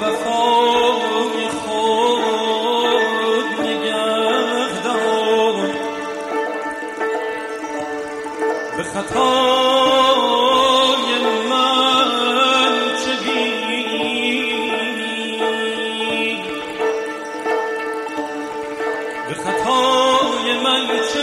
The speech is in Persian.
وفای خود نگهدار. به خطای من چه به خطای من چه